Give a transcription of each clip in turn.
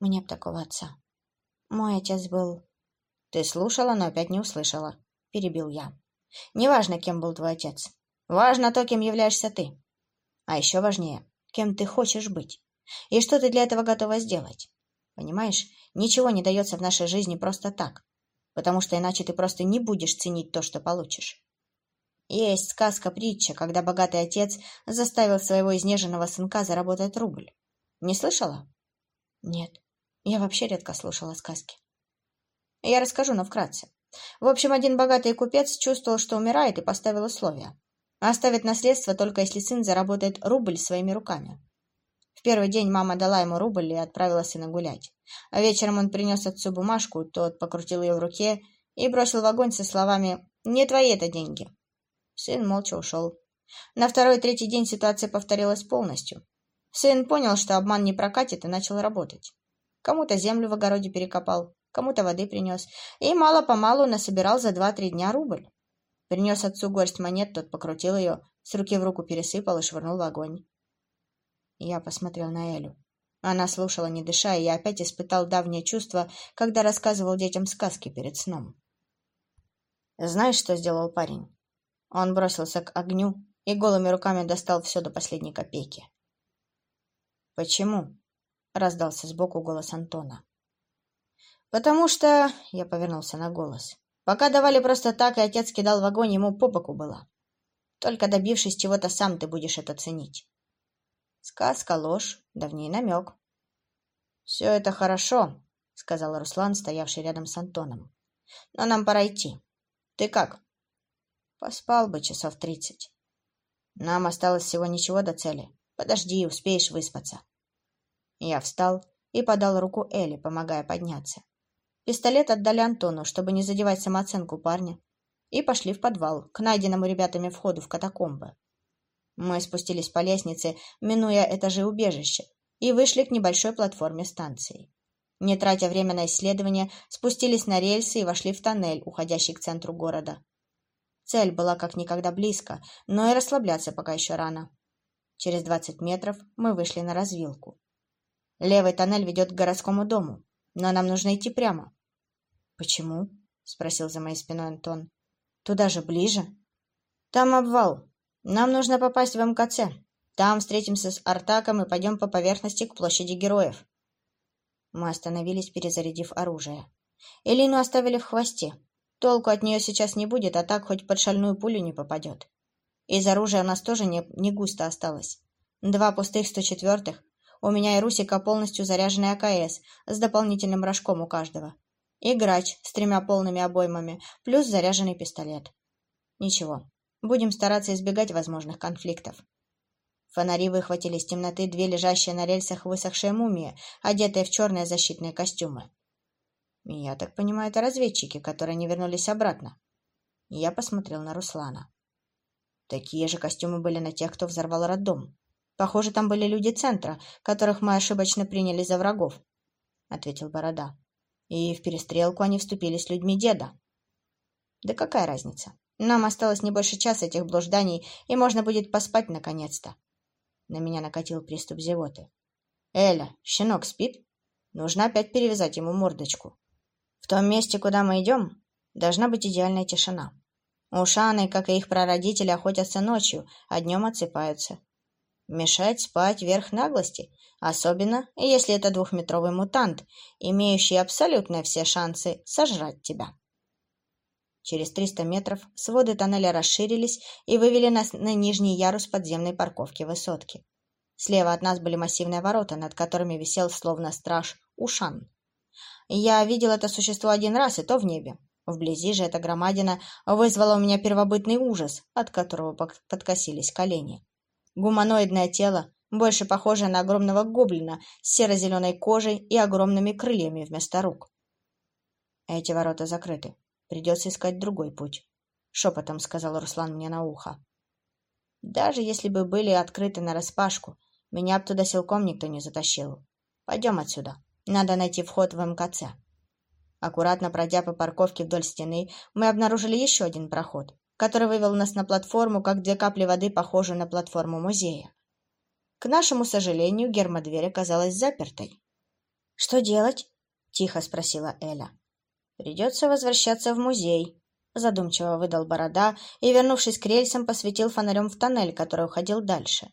Мне б такого отца. Мой отец был... Ты слушала, но опять не услышала. Перебил я. Неважно, кем был твой отец. Важно то, кем являешься ты. А еще важнее, кем ты хочешь быть. И что ты для этого готова сделать. Понимаешь, ничего не дается в нашей жизни просто так. Потому что иначе ты просто не будешь ценить то, что получишь. Есть сказка-притча, когда богатый отец заставил своего изнеженного сынка заработать рубль. Не слышала? Нет, я вообще редко слушала сказки. Я расскажу, но вкратце. В общем, один богатый купец чувствовал, что умирает, и поставил условия. Оставит наследство только если сын заработает рубль своими руками. В первый день мама дала ему рубль и отправила сына гулять. А вечером он принес отцу бумажку, тот покрутил ее в руке и бросил в огонь со словами «Не твои это деньги». Сын молча ушел. На второй-третий день ситуация повторилась полностью. Сын понял, что обман не прокатит, и начал работать. Кому-то землю в огороде перекопал, кому-то воды принес, и мало-помалу насобирал за два-три дня рубль. Принес отцу горсть монет, тот покрутил ее, с руки в руку пересыпал и швырнул в огонь. Я посмотрел на Элю. Она слушала, не дыша, и я опять испытал давнее чувство, когда рассказывал детям сказки перед сном. Знаешь, что сделал парень? Он бросился к огню и голыми руками достал все до последней копейки. «Почему?» — раздался сбоку голос Антона. «Потому что...» — я повернулся на голос. «Пока давали просто так, и отец кидал в огонь, ему по боку было. Только добившись чего-то сам, ты будешь это ценить». Сказка, ложь, давний намек. «Все это хорошо», — сказал Руслан, стоявший рядом с Антоном. «Но нам пора идти. Ты как?» «Поспал бы часов тридцать. Нам осталось всего ничего до цели. Подожди, успеешь выспаться. Я встал и подал руку Элли, помогая подняться. Пистолет отдали Антону, чтобы не задевать самооценку парня, и пошли в подвал, к найденному ребятами входу в катакомбы. Мы спустились по лестнице, минуя этажи убежища, и вышли к небольшой платформе станции. Не тратя время на исследование, спустились на рельсы и вошли в тоннель, уходящий к центру города. Цель была как никогда близко, но и расслабляться пока еще рано. Через двадцать метров мы вышли на развилку. Левый тоннель ведет к городскому дому, но нам нужно идти прямо. — Почему? — спросил за моей спиной Антон. — Туда же ближе. — Там обвал. Нам нужно попасть в МКЦ. Там встретимся с Артаком и пойдем по поверхности к площади героев. Мы остановились, перезарядив оружие. Элину оставили в хвосте. Толку от нее сейчас не будет, а так хоть под шальную пулю не попадет. Из оружия у нас тоже не, не густо осталось. Два пустых 104-х. У меня и Русика полностью заряженный АКС с дополнительным рожком у каждого. И грач с тремя полными обоймами, плюс заряженный пистолет. Ничего, будем стараться избегать возможных конфликтов. Фонари выхватили из темноты две лежащие на рельсах высохшие мумии, одетые в черные защитные костюмы. Я так понимаю, это разведчики, которые не вернулись обратно. Я посмотрел на Руслана. Такие же костюмы были на тех, кто взорвал роддом. Похоже, там были люди центра, которых мы ошибочно приняли за врагов, — ответил Борода. И в перестрелку они вступили с людьми деда. Да какая разница? Нам осталось не больше часа этих блужданий, и можно будет поспать наконец-то. На меня накатил приступ зевоты. Эля, щенок спит? Нужно опять перевязать ему мордочку. В том месте, куда мы идем, должна быть идеальная тишина. Ушаны, как и их прародители, охотятся ночью, а днем отсыпаются. Мешать спать верх наглости, особенно если это двухметровый мутант, имеющий абсолютно все шансы сожрать тебя. Через 300 метров своды тоннеля расширились и вывели нас на нижний ярус подземной парковки высотки. Слева от нас были массивные ворота, над которыми висел словно страж Ушан. Я видел это существо один раз, и то в небе. Вблизи же эта громадина вызвала у меня первобытный ужас, от которого подкосились колени. Гуманоидное тело, больше похожее на огромного гоблина с серо-зеленой кожей и огромными крыльями вместо рук. Эти ворота закрыты. Придется искать другой путь. Шепотом сказал Руслан мне на ухо. Даже если бы были открыты нараспашку, меня бы туда силком никто не затащил. Пойдем отсюда. Надо найти вход в МКЦ. Аккуратно пройдя по парковке вдоль стены, мы обнаружили еще один проход, который вывел нас на платформу, как две капли воды, похожую на платформу музея. К нашему сожалению, гермодверь оказалась запертой. «Что делать?» — тихо спросила Эля. «Придется возвращаться в музей», — задумчиво выдал Борода и, вернувшись к рельсам, посветил фонарем в тоннель, который уходил дальше.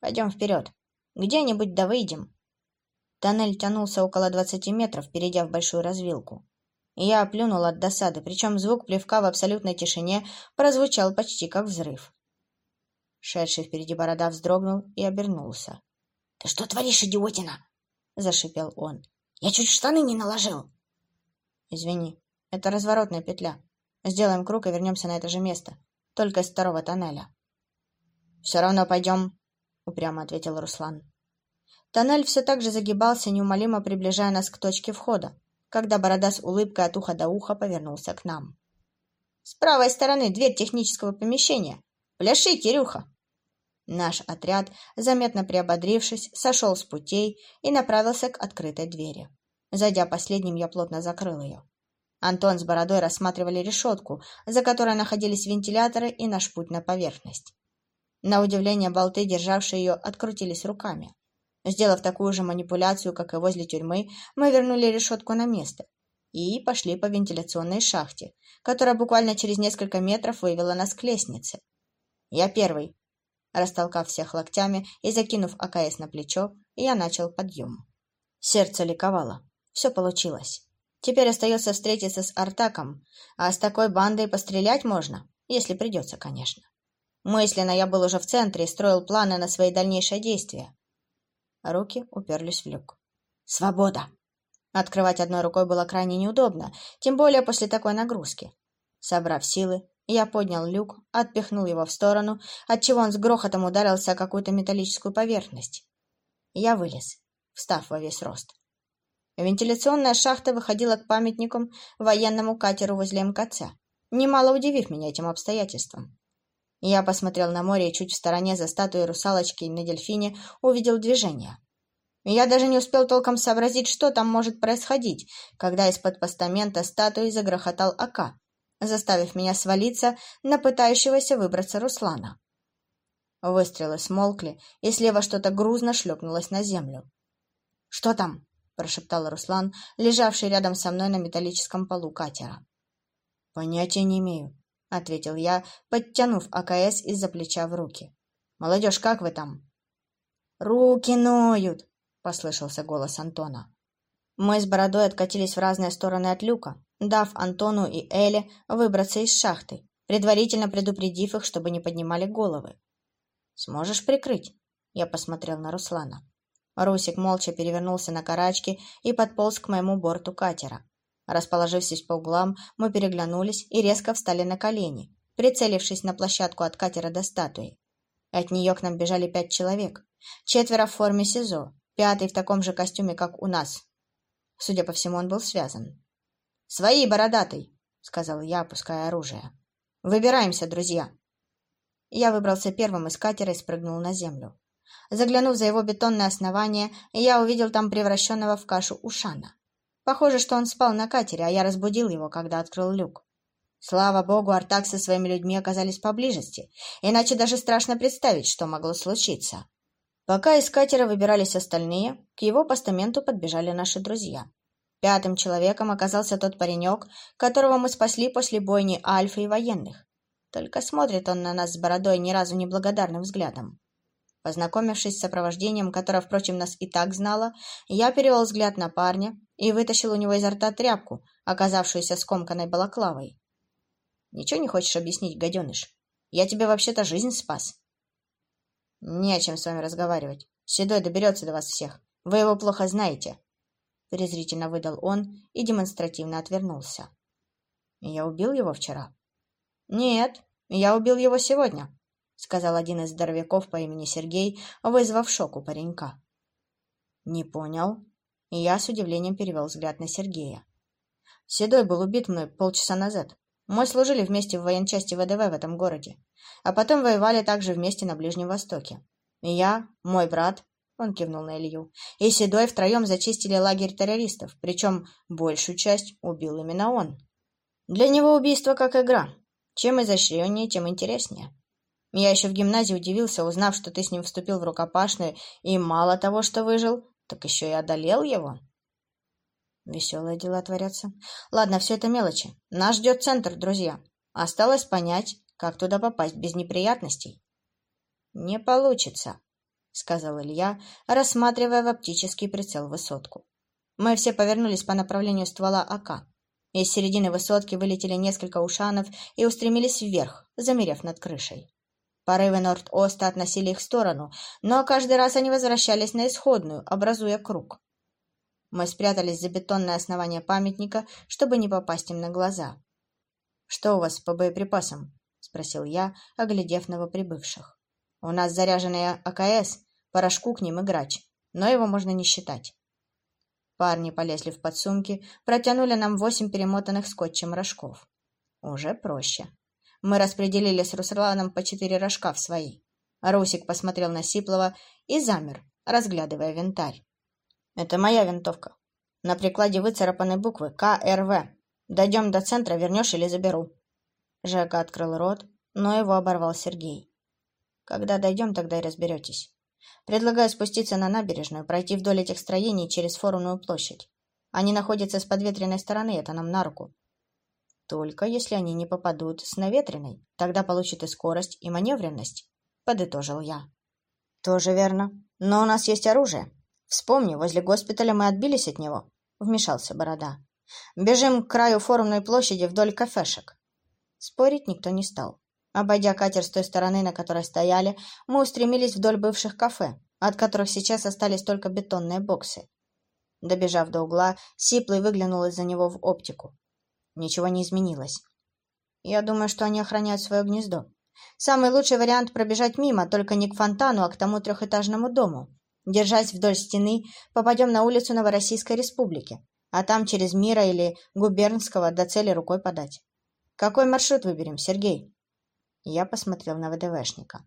«Пойдем вперед. Где-нибудь да выйдем». Тоннель тянулся около двадцати метров, перейдя в большую развилку. Я плюнул от досады, причем звук плевка в абсолютной тишине прозвучал почти как взрыв. Шедший впереди борода вздрогнул и обернулся. — Ты что творишь, идиотина? — зашипел он. — Я чуть штаны не наложил. — Извини, это разворотная петля. Сделаем круг и вернемся на это же место, только из второго тоннеля. — Все равно пойдем, — упрямо ответил Руслан. Тоннель все так же загибался, неумолимо приближая нас к точке входа когда Борода с улыбкой от уха до уха повернулся к нам. «С правой стороны дверь технического помещения. Пляши, Кирюха!» Наш отряд, заметно приободрившись, сошел с путей и направился к открытой двери. Зайдя последним, я плотно закрыл ее. Антон с Бородой рассматривали решетку, за которой находились вентиляторы и наш путь на поверхность. На удивление болты, державшие ее, открутились руками. Сделав такую же манипуляцию, как и возле тюрьмы, мы вернули решетку на место и пошли по вентиляционной шахте, которая буквально через несколько метров вывела нас к лестнице. «Я первый!» Растолкав всех локтями и закинув АКС на плечо, я начал подъем. Сердце ликовало. Все получилось. Теперь остается встретиться с Артаком, а с такой бандой пострелять можно, если придется, конечно. Мысленно я был уже в центре и строил планы на свои дальнейшие действия. Руки уперлись в люк. «Свобода!» Открывать одной рукой было крайне неудобно, тем более после такой нагрузки. Собрав силы, я поднял люк, отпихнул его в сторону, отчего он с грохотом ударился о какую-то металлическую поверхность. Я вылез, встав во весь рост. Вентиляционная шахта выходила к памятникам военному катеру возле МКЦ, немало удивив меня этим обстоятельством. Я посмотрел на море и чуть в стороне за статуей русалочки на дельфине увидел движение. Я даже не успел толком сообразить, что там может происходить, когда из-под постамента статуи загрохотал Ака, заставив меня свалиться на пытающегося выбраться Руслана. Выстрелы смолкли, и слева что-то грузно шлепнулось на землю. «Что там?» — прошептал Руслан, лежавший рядом со мной на металлическом полу катера. «Понятия не имею», — ответил я, подтянув АКС из-за плеча в руки. «Молодежь, как вы там?» «Руки ноют!» — послышался голос Антона. Мы с Бородой откатились в разные стороны от люка, дав Антону и Эле выбраться из шахты, предварительно предупредив их, чтобы не поднимали головы. «Сможешь прикрыть?» — я посмотрел на Руслана. Русик молча перевернулся на карачки и подполз к моему борту катера. Расположившись по углам, мы переглянулись и резко встали на колени, прицелившись на площадку от катера до статуи. От нее к нам бежали пять человек. Четверо в форме СИЗО, пятый в таком же костюме, как у нас. Судя по всему, он был связан. «Свои, бородатый!» — сказал я, опуская оружие. «Выбираемся, друзья!» Я выбрался первым из катера и спрыгнул на землю. Заглянув за его бетонное основание, я увидел там превращенного в кашу Ушана. Похоже, что он спал на катере, а я разбудил его, когда открыл люк. Слава богу, Артак со своими людьми оказались поблизости, иначе даже страшно представить, что могло случиться. Пока из катера выбирались остальные, к его постаменту подбежали наши друзья. Пятым человеком оказался тот паренек, которого мы спасли после бойни Альфа и военных. Только смотрит он на нас с бородой ни разу не благодарным взглядом. Познакомившись с сопровождением, которое, впрочем, нас и так знало, я перевел взгляд на парня и вытащил у него изо рта тряпку, оказавшуюся скомканной балаклавой. «Ничего не хочешь объяснить, гаденыш? Я тебе вообще-то жизнь спас». «Не о чем с вами разговаривать. Седой доберется до вас всех. Вы его плохо знаете». Презрительно выдал он и демонстративно отвернулся. «Я убил его вчера?» «Нет, я убил его сегодня», — сказал один из здоровяков по имени Сергей, вызвав шок у паренька. «Не понял», и я с удивлением перевел взгляд на Сергея. Седой был убит мной полчаса назад. Мы служили вместе в военчасти ВДВ в этом городе, а потом воевали также вместе на Ближнем Востоке. И я, мой брат, он кивнул на Илью, и Седой втроем зачистили лагерь террористов, причем большую часть убил именно он. Для него убийство как игра. Чем изощреннее, тем интереснее. Я еще в гимназии удивился, узнав, что ты с ним вступил в рукопашную, и мало того, что выжил, так еще и одолел его. Веселые дела творятся. Ладно, все это мелочи. Нас ждет центр, друзья. Осталось понять, как туда попасть без неприятностей. Не получится, сказал Илья, рассматривая в оптический прицел высотку. Мы все повернулись по направлению ствола АК. Из середины высотки вылетели несколько ушанов и устремились вверх, замерев над крышей. Порывы Норд-Оста относили их в сторону, но каждый раз они возвращались на исходную, образуя круг. Мы спрятались за бетонное основание памятника, чтобы не попасть им на глаза. «Что у вас по боеприпасам?» — спросил я, оглядев новоприбывших. «У нас заряженные АКС, порошку к ним и грач, но его можно не считать». Парни полезли в подсумки, протянули нам восемь перемотанных скотчем рожков. Уже проще. Мы распределили с Русланом по четыре рожка в свои. Русик посмотрел на Сиплова и замер, разглядывая винтарь. «Это моя винтовка. На прикладе выцарапаны буквы КРВ. Дойдем до центра, вернешь или заберу». Жека открыл рот, но его оборвал Сергей. «Когда дойдем, тогда и разберетесь. Предлагаю спуститься на набережную, пройти вдоль этих строений через форумную площадь. Они находятся с подветренной стороны, это нам на руку. Только если они не попадут с наветренной, тогда получат и скорость, и маневренность, — подытожил я. Тоже верно. Но у нас есть оружие. Вспомни, возле госпиталя мы отбились от него, — вмешался Борода. Бежим к краю форумной площади вдоль кафешек. Спорить никто не стал. Обойдя катер с той стороны, на которой стояли, мы устремились вдоль бывших кафе, от которых сейчас остались только бетонные боксы. Добежав до угла, Сиплый выглянул из-за него в оптику. Ничего не изменилось. Я думаю, что они охраняют свое гнездо. Самый лучший вариант пробежать мимо, только не к фонтану, а к тому трехэтажному дому. Держась вдоль стены, попадем на улицу Новороссийской Республики, а там через Мира или Губернского до цели рукой подать. Какой маршрут выберем, Сергей? Я посмотрел на ВДВшника.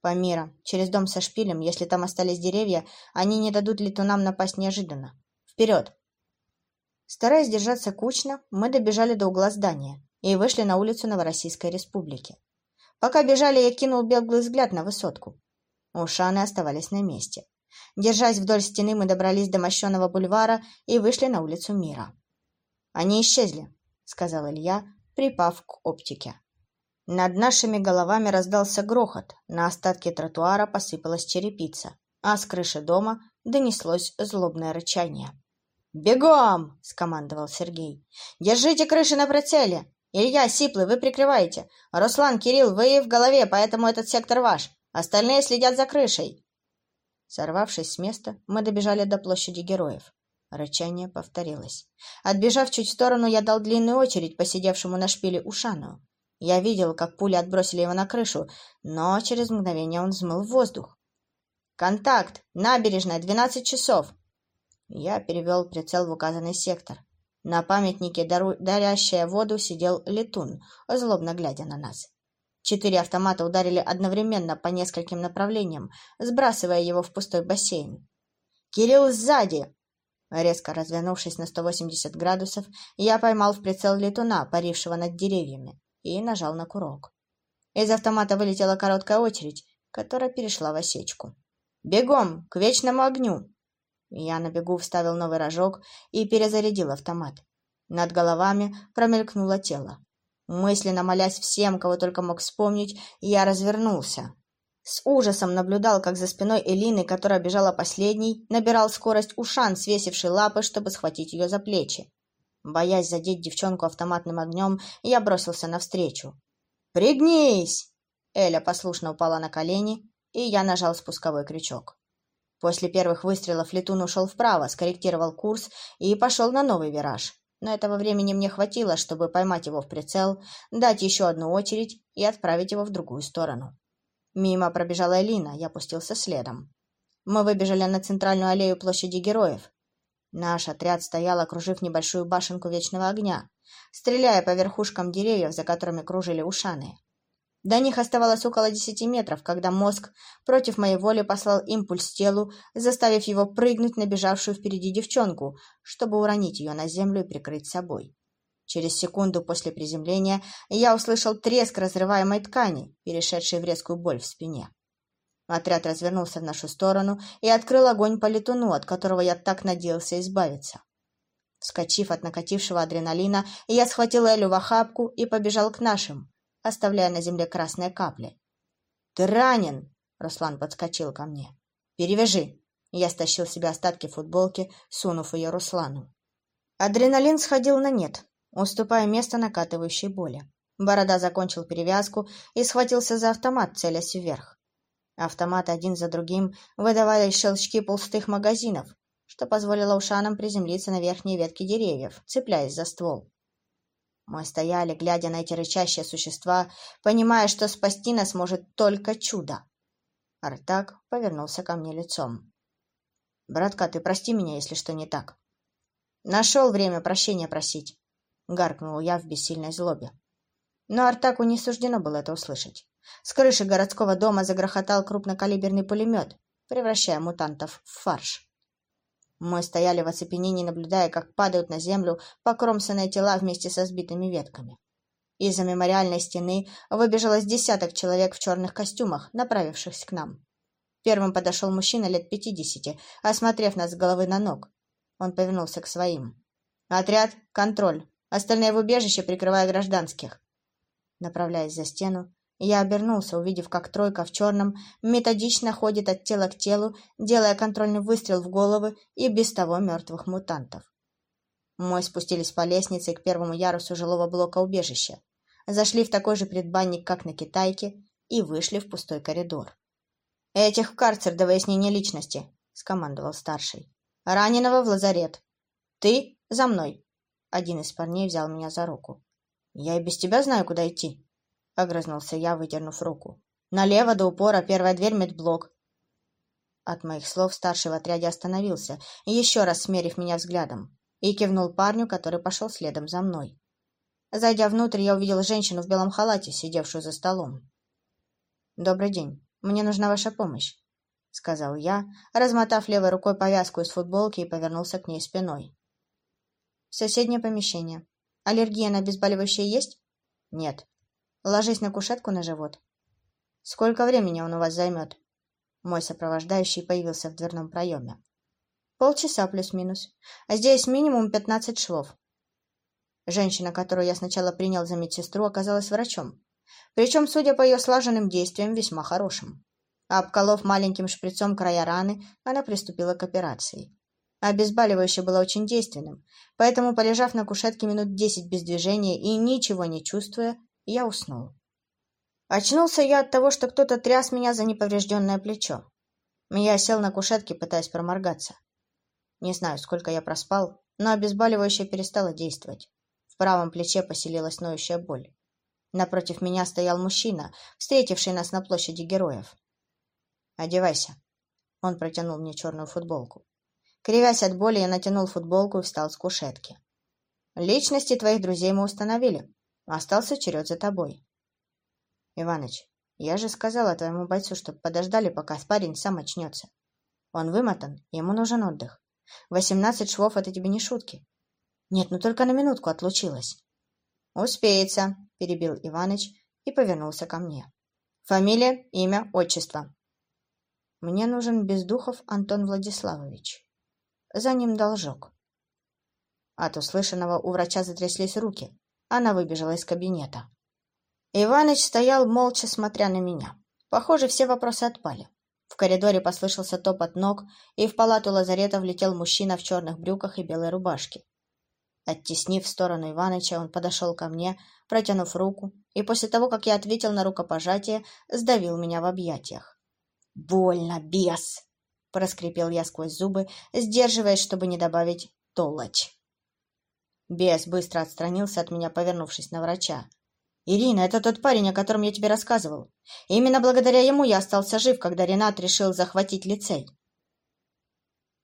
Памира, через дом со шпилем, если там остались деревья, они не дадут летунам напасть неожиданно. Вперед! Стараясь держаться кучно, мы добежали до угла здания и вышли на улицу Новороссийской Республики. Пока бежали, я кинул беглый взгляд на высотку. Ушаны оставались на месте. Держась вдоль стены, мы добрались до мощеного бульвара и вышли на улицу Мира. «Они исчезли», — сказал Илья, припав к оптике. Над нашими головами раздался грохот, на остатки тротуара посыпалась черепица, а с крыши дома донеслось злобное рычание. «Бегом!» — скомандовал Сергей. «Держите крыши на прицеле! Илья, Сиплый, вы прикрываете! Руслан, Кирилл, вы в голове, поэтому этот сектор ваш! Остальные следят за крышей!» Сорвавшись с места, мы добежали до площади героев. Рычание повторилось. Отбежав чуть в сторону, я дал длинную очередь посидевшему на шпиле Ушану. Я видел, как пули отбросили его на крышу, но через мгновение он взмыл в воздух. «Контакт! Набережная! Двенадцать часов!» Я перевел прицел в указанный сектор. На памятнике, дару... дарящая воду, сидел летун, злобно глядя на нас. Четыре автомата ударили одновременно по нескольким направлениям, сбрасывая его в пустой бассейн. «Кирилл сзади!» Резко развернувшись на 180 градусов, я поймал в прицел летуна, парившего над деревьями и нажал на курок. Из автомата вылетела короткая очередь, которая перешла в осечку. «Бегом! К вечному огню!» Я на бегу вставил новый рожок и перезарядил автомат. Над головами промелькнуло тело. Мысленно молясь всем, кого только мог вспомнить, я развернулся. С ужасом наблюдал, как за спиной Элины, которая бежала последней, набирал скорость Ушан, свесивший лапы, чтобы схватить ее за плечи. Боясь задеть девчонку автоматным огнем, я бросился навстречу. «Пригнись!» Эля послушно упала на колени, и я нажал спусковой крючок. После первых выстрелов летун ушел вправо, скорректировал курс и пошел на новый вираж. Но этого времени мне хватило, чтобы поймать его в прицел, дать еще одну очередь и отправить его в другую сторону. Мимо пробежала Элина, я пустился следом. Мы выбежали на центральную аллею площади Героев. Наш отряд стоял, окружив небольшую башенку Вечного Огня, стреляя по верхушкам деревьев, за которыми кружили ушаны. До них оставалось около десяти метров, когда мозг против моей воли послал импульс телу, заставив его прыгнуть на бежавшую впереди девчонку, чтобы уронить ее на землю и прикрыть собой. Через секунду после приземления я услышал треск разрываемой ткани, перешедшей в резкую боль в спине. Отряд развернулся в нашу сторону и открыл огонь по летуну, от которого я так надеялся избавиться. Вскочив от накатившего адреналина, я схватил Элю в охапку и побежал к нашим, оставляя на земле красные капли. «Ты ранен!» — Руслан подскочил ко мне. «Перевяжи!» Я стащил себе остатки футболки, сунув ее Руслану. Адреналин сходил на нет, уступая место накатывающей боли. Борода закончил перевязку и схватился за автомат, целясь вверх. Автоматы один за другим выдавали щелчки пустых магазинов, что позволило ушанам приземлиться на верхние ветки деревьев, цепляясь за ствол. Мы стояли, глядя на эти рычащие существа, понимая, что спасти нас может только чудо. Артак повернулся ко мне лицом. «Братка, ты прости меня, если что не так». «Нашел время прощения просить», — гаркнул я в бессильной злобе. Но Артаку не суждено было это услышать. С крыши городского дома загрохотал крупнокалиберный пулемет, превращая мутантов в фарш. Мы стояли в оцепенении, наблюдая, как падают на землю покромсанные тела вместе со сбитыми ветками. Из-за мемориальной стены выбежало десяток человек в черных костюмах, направившихся к нам. Первым подошел мужчина лет пятидесяти, осмотрев нас с головы на ног. Он повернулся к своим. «Отряд, контроль. Остальные в убежище, прикрывая гражданских». Направляясь за стену, я обернулся, увидев, как тройка в черном методично ходит от тела к телу, делая контрольный выстрел в головы и без того мертвых мутантов. Мы спустились по лестнице к первому ярусу жилого блока убежища, зашли в такой же предбанник, как на Китайке, и вышли в пустой коридор. «Этих в карцер до выяснения личности», — скомандовал старший. «Раненого в лазарет. Ты за мной». Один из парней взял меня за руку. «Я и без тебя знаю, куда идти», — огрызнулся я, выдернув руку. «Налево до упора, первая дверь, медблок». От моих слов старший в отряде остановился, еще раз смерив меня взглядом, и кивнул парню, который пошел следом за мной. Зайдя внутрь, я увидел женщину в белом халате, сидевшую за столом. «Добрый день. Мне нужна ваша помощь», — сказал я, размотав левой рукой повязку из футболки и повернулся к ней спиной. «Соседнее помещение. Аллергия на обезболивающее есть?» «Нет», Ложись на кушетку на живот. Сколько времени он у вас займет? Мой сопровождающий появился в дверном проеме. Полчаса плюс-минус. А здесь минимум пятнадцать швов. Женщина, которую я сначала принял за медсестру, оказалась врачом. Причем, судя по ее слаженным действиям, весьма хорошим. Обколов маленьким шприцом края раны, она приступила к операции. Обезболивающее было очень действенным, поэтому, полежав на кушетке минут десять без движения и ничего не чувствуя, я уснул. Очнулся я от того, что кто-то тряс меня за неповрежденное плечо. Я сел на кушетке, пытаясь проморгаться. Не знаю, сколько я проспал, но обезболивающее перестало действовать. В правом плече поселилась ноющая боль. Напротив меня стоял мужчина, встретивший нас на площади героев. «Одевайся». Он протянул мне черную футболку. Кривясь от боли, я натянул футболку и встал с кушетки. «Личности твоих друзей мы установили. Остался черед за тобой. Иваныч, я же сказала твоему бойцу, чтобы подождали, пока парень сам очнется. Он вымотан, ему нужен отдых. Восемнадцать швов — это тебе не шутки. Нет, ну только на минутку отлучилась. Успеется, — перебил Иваныч и повернулся ко мне. Фамилия, имя, отчество. Мне нужен Бездухов Антон Владиславович. За ним должок. От услышанного у врача затряслись руки. Она выбежала из кабинета. Иваныч стоял молча, смотря на меня. Похоже, все вопросы отпали. В коридоре послышался топот ног, и в палату лазарета влетел мужчина в черных брюках и белой рубашке. Оттеснив в сторону Иваныча, он подошел ко мне, протянув руку, и после того, как я ответил на рукопожатие, сдавил меня в объятиях. «Больно, бес!» — проскрипел я сквозь зубы, сдерживаясь, чтобы не добавить «толочь». Бес быстро отстранился от меня, повернувшись на врача. «Ирина, это тот парень, о котором я тебе рассказывал. именно благодаря ему я остался жив, когда Ренат решил захватить лицей».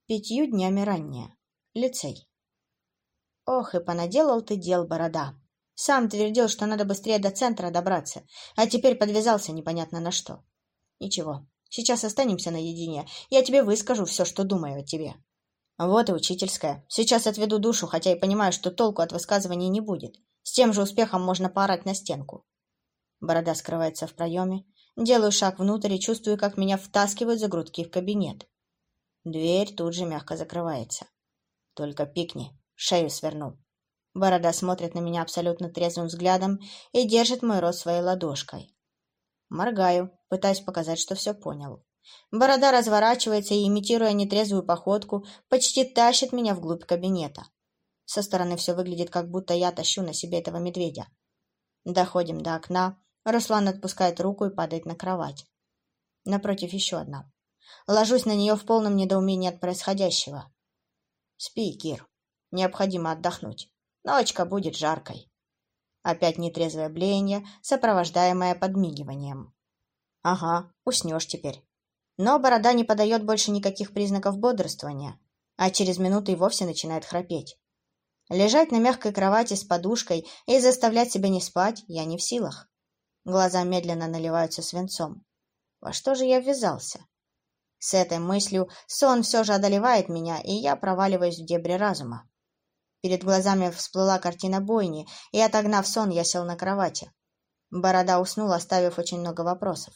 Пятью днями ранее. Лицей. Ох, и понаделал ты дел, борода. Сам твердил, что надо быстрее до центра добраться, а теперь подвязался непонятно на что. Ничего, сейчас останемся наедине, я тебе выскажу все, что думаю о тебе. Вот и учительская. Сейчас отведу душу, хотя и понимаю, что толку от высказываний не будет. С тем же успехом можно поорать на стенку. Борода скрывается в проеме. Делаю шаг внутрь и чувствую, как меня втаскивают за грудки в кабинет. Дверь тут же мягко закрывается. Только пикни, шею сверну. Борода смотрит на меня абсолютно трезвым взглядом и держит мой рот своей ладошкой. Моргаю, пытаясь показать, что все понял. Борода разворачивается и, имитируя нетрезвую походку, почти тащит меня вглубь кабинета. Со стороны все выглядит, как будто я тащу на себе этого медведя. Доходим до окна. Руслан отпускает руку и падает на кровать. Напротив еще одна. Ложусь на нее в полном недоумении от происходящего. Спи, Кир. Необходимо отдохнуть. Ночка будет жаркой. Опять нетрезвое блеяние, сопровождаемое подмигиванием. Ага, уснешь теперь. Но борода не подает больше никаких признаков бодрствования, а через минуту и вовсе начинает храпеть. Лежать на мягкой кровати с подушкой и заставлять себя не спать я не в силах. Глаза медленно наливаются свинцом. Во что же я ввязался? С этой мыслью сон все же одолевает меня, и я проваливаюсь в дебри разума. Перед глазами всплыла картина бойни, и, отогнав сон, я сел на кровати. Борода уснул, оставив очень много вопросов.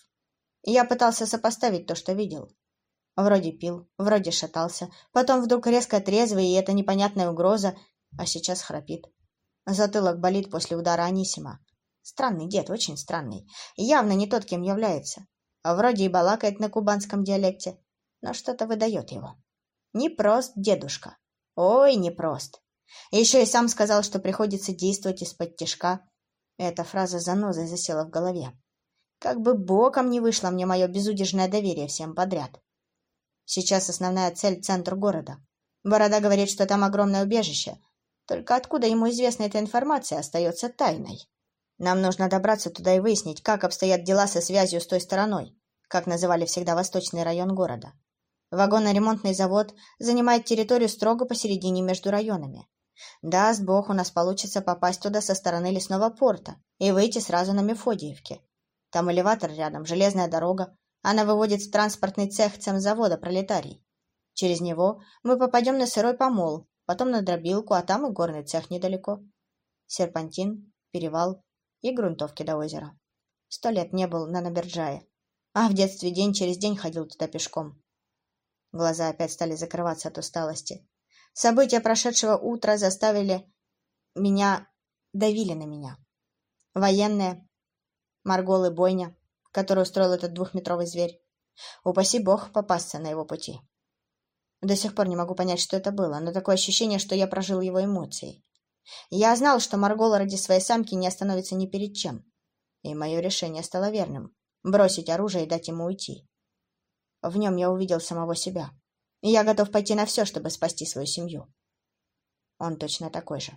Я пытался сопоставить то, что видел. Вроде пил, вроде шатался, потом вдруг резко трезвый, и это непонятная угроза, а сейчас храпит. Затылок болит после удара Анисима. Странный дед, очень странный. Явно не тот, кем является. Вроде и балакает на кубанском диалекте, но что-то выдает его. Непрост дедушка. Ой, непрост. Еще и сам сказал, что приходится действовать из-под тяжка. Эта фраза занозой засела в голове. Как бы боком не вышло мне мое безудержное доверие всем подряд. Сейчас основная цель — центр города. Борода говорит, что там огромное убежище. Только откуда ему известна эта информация, остается тайной. Нам нужно добраться туда и выяснить, как обстоят дела со связью с той стороной, как называли всегда восточный район города. Вагоноремонтный завод занимает территорию строго посередине между районами. Даст бог, у нас получится попасть туда со стороны лесного порта и выйти сразу на Мефодиевке. Там элеватор рядом, железная дорога. Она выводит в транспортный цех цемзавода «Пролетарий». Через него мы попадем на сырой помол, потом на дробилку, а там и горный цех недалеко. Серпантин, перевал и грунтовки до озера. Сто лет не был на Наберджае, а в детстве день через день ходил туда пешком. Глаза опять стали закрываться от усталости. События прошедшего утра заставили меня, давили на меня. Военные, Маргол и бойня, которую устроил этот двухметровый зверь. Упаси бог попасться на его пути. До сих пор не могу понять, что это было, но такое ощущение, что я прожил его эмоции. Я знал, что Маргол ради своей самки не остановится ни перед чем. И мое решение стало верным — бросить оружие и дать ему уйти. В нем я увидел самого себя. И я готов пойти на все, чтобы спасти свою семью. Он точно такой же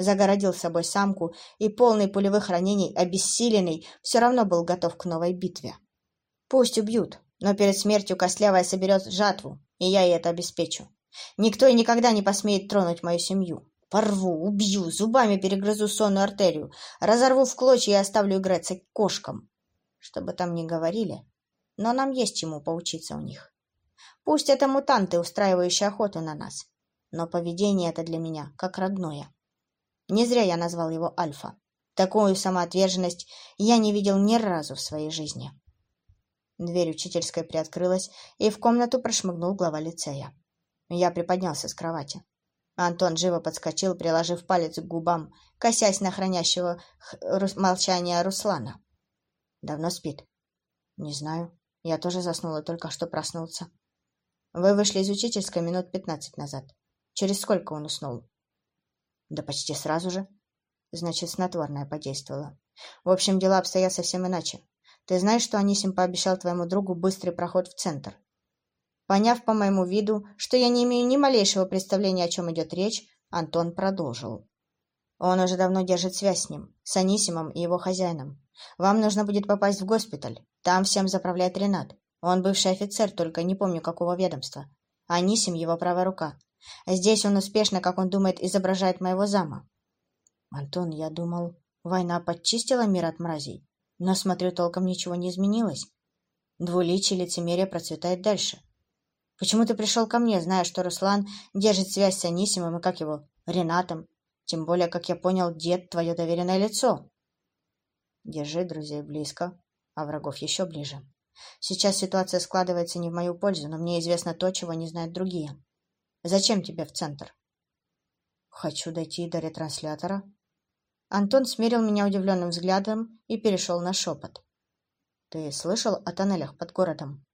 загородил собой самку и, полный пулевых ранений, обессиленный, все равно был готов к новой битве. Пусть убьют, но перед смертью Костлявая соберет жатву, и я ей это обеспечу. Никто и никогда не посмеет тронуть мою семью. Порву, убью, зубами перегрызу сонную артерию, разорву в клочья и оставлю играться кошкам. Что бы там ни говорили, но нам есть чему поучиться у них. Пусть это мутанты, устраивающие охоту на нас, но поведение это для меня как родное. Не зря я назвал его Альфа. Такую самоотверженность я не видел ни разу в своей жизни. Дверь учительской приоткрылась, и в комнату прошмыгнул глава лицея. Я приподнялся с кровати. Антон живо подскочил, приложив палец к губам, косясь на хранящего молчание Руслана. «Давно спит?» «Не знаю. Я тоже заснул и только что проснулся». «Вы вышли из учительской минут пятнадцать назад. Через сколько он уснул?» Да почти сразу же. Значит, снотворное подействовало. В общем, дела обстоят совсем иначе. Ты знаешь, что Анисим пообещал твоему другу быстрый проход в центр? Поняв по моему виду, что я не имею ни малейшего представления, о чем идет речь, Антон продолжил. Он уже давно держит связь с ним, с Анисимом и его хозяином. Вам нужно будет попасть в госпиталь. Там всем заправляет Ренат. Он бывший офицер, только не помню, какого ведомства. Анисим — его правая рука. Здесь он успешно, как он думает, изображает моего зама. Антон, я думал, война подчистила мир от мразей. Но, смотрю, толком ничего не изменилось. Двуличие лицемерие процветает дальше. Почему ты пришел ко мне, зная, что Руслан держит связь с Анисимом и, как его, Ренатом? Тем более, как я понял, дед — твое доверенное лицо. Держи друзей близко, а врагов еще ближе. Сейчас ситуация складывается не в мою пользу, но мне известно то, чего не знают другие. Зачем тебе в центр? Хочу дойти до ретранслятора. Антон смерил меня удивленным взглядом и перешел на шепот. Ты слышал о тоннелях под городом?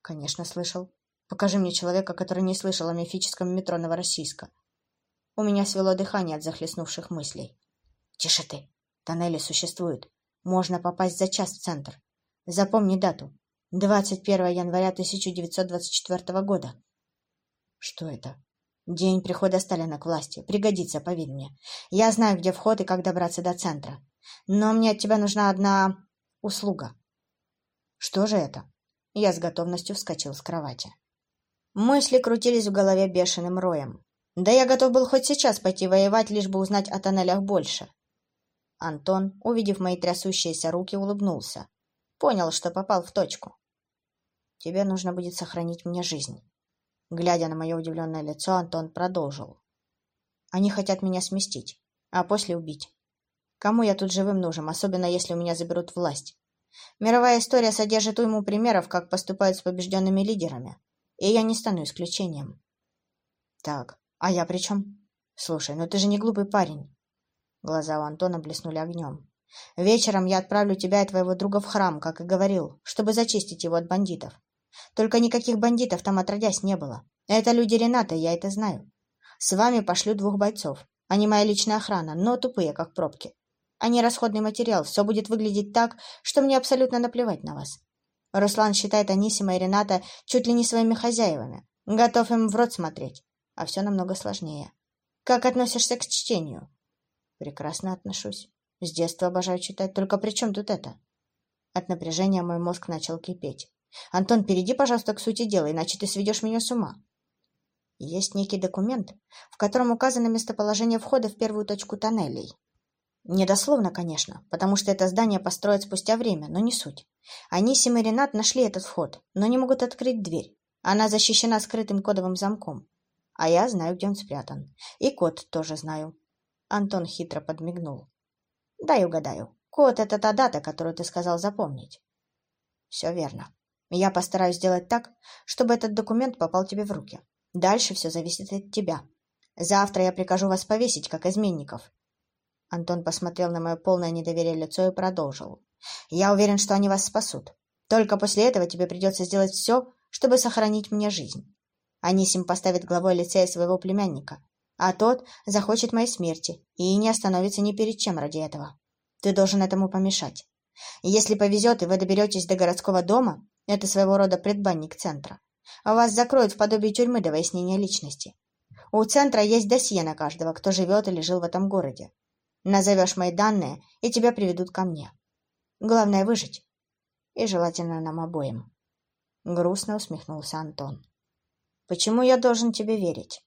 Конечно, слышал. Покажи мне человека, который не слышал о мифическом метро Новороссийска. У меня свело дыхание от захлестнувших мыслей. Тише ты. Тоннели существуют. Можно попасть за час в центр. Запомни дату. 21 января 1924 года. Что это? День прихода Сталина к власти. Пригодится, поверь мне. Я знаю, где вход и как добраться до центра. Но мне от тебя нужна одна услуга. Что же это? Я с готовностью вскочил с кровати. Мысли крутились в голове бешеным роем. Да я готов был хоть сейчас пойти воевать, лишь бы узнать о тоннелях больше. Антон, увидев мои трясущиеся руки, улыбнулся. Понял, что попал в точку. Тебе нужно будет сохранить мне жизнь. Глядя на мое удивленное лицо, Антон продолжил. Они хотят меня сместить, а после убить. Кому я тут живым нужен, особенно если у меня заберут власть? Мировая история содержит уйму примеров, как поступают с побежденными лидерами. И я не стану исключением. Так, а я при чем? Слушай, ну ты же не глупый парень. Глаза у Антона блеснули огнем. Вечером я отправлю тебя и твоего друга в храм, как и говорил, чтобы зачистить его от бандитов. Только никаких бандитов там отродясь не было. Это люди Рената, я это знаю. С вами пошлю двух бойцов. Они моя личная охрана, но тупые, как пробки. Они расходный материал, все будет выглядеть так, что мне абсолютно наплевать на вас. Руслан считает Анисима и Рената чуть ли не своими хозяевами. Готов им в рот смотреть. А все намного сложнее. Как относишься к чтению? Прекрасно отношусь. С детства обожаю читать. Только при чем тут это? От напряжения мой мозг начал кипеть. Антон, перейди, пожалуйста, к сути дела, иначе ты сведешь меня с ума. Есть некий документ, в котором указано местоположение входа в первую точку тоннелей. Недословно, конечно, потому что это здание построят спустя время, но не суть. Анисим и Ренат нашли этот вход, но не могут открыть дверь. Она защищена скрытым кодовым замком. А я знаю, где он спрятан. И код тоже знаю. Антон хитро подмигнул. Дай угадаю. Код — это та дата, которую ты сказал запомнить. Все верно. Я постараюсь сделать так, чтобы этот документ попал тебе в руки. Дальше все зависит от тебя. Завтра я прикажу вас повесить, как изменников. Антон посмотрел на мое полное недоверие лицо и продолжил. Я уверен, что они вас спасут. Только после этого тебе придется сделать все, чтобы сохранить мне жизнь. Анисим поставит главой лицея своего племянника, а тот захочет моей смерти и не остановится ни перед чем ради этого. Ты должен этому помешать. Если повезет, и вы доберетесь до городского дома, это своего рода предбанник центра. А вас закроют в подобие тюрьмы до выяснения личности. У центра есть досье на каждого, кто живет или жил в этом городе. Назовешь мои данные, и тебя приведут ко мне. Главное — выжить. И желательно нам обоим. Грустно усмехнулся Антон. Почему я должен тебе верить?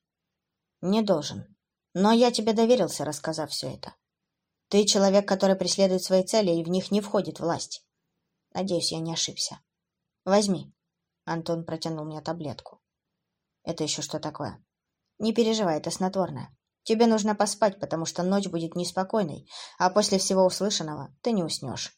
Не должен. Но я тебе доверился, рассказав все это. Ты человек, который преследует свои цели, и в них не входит власть. Надеюсь, я не ошибся. Возьми. Антон протянул мне таблетку. Это еще что такое? Не переживай, это снотворное. Тебе нужно поспать, потому что ночь будет неспокойной, а после всего услышанного ты не уснешь.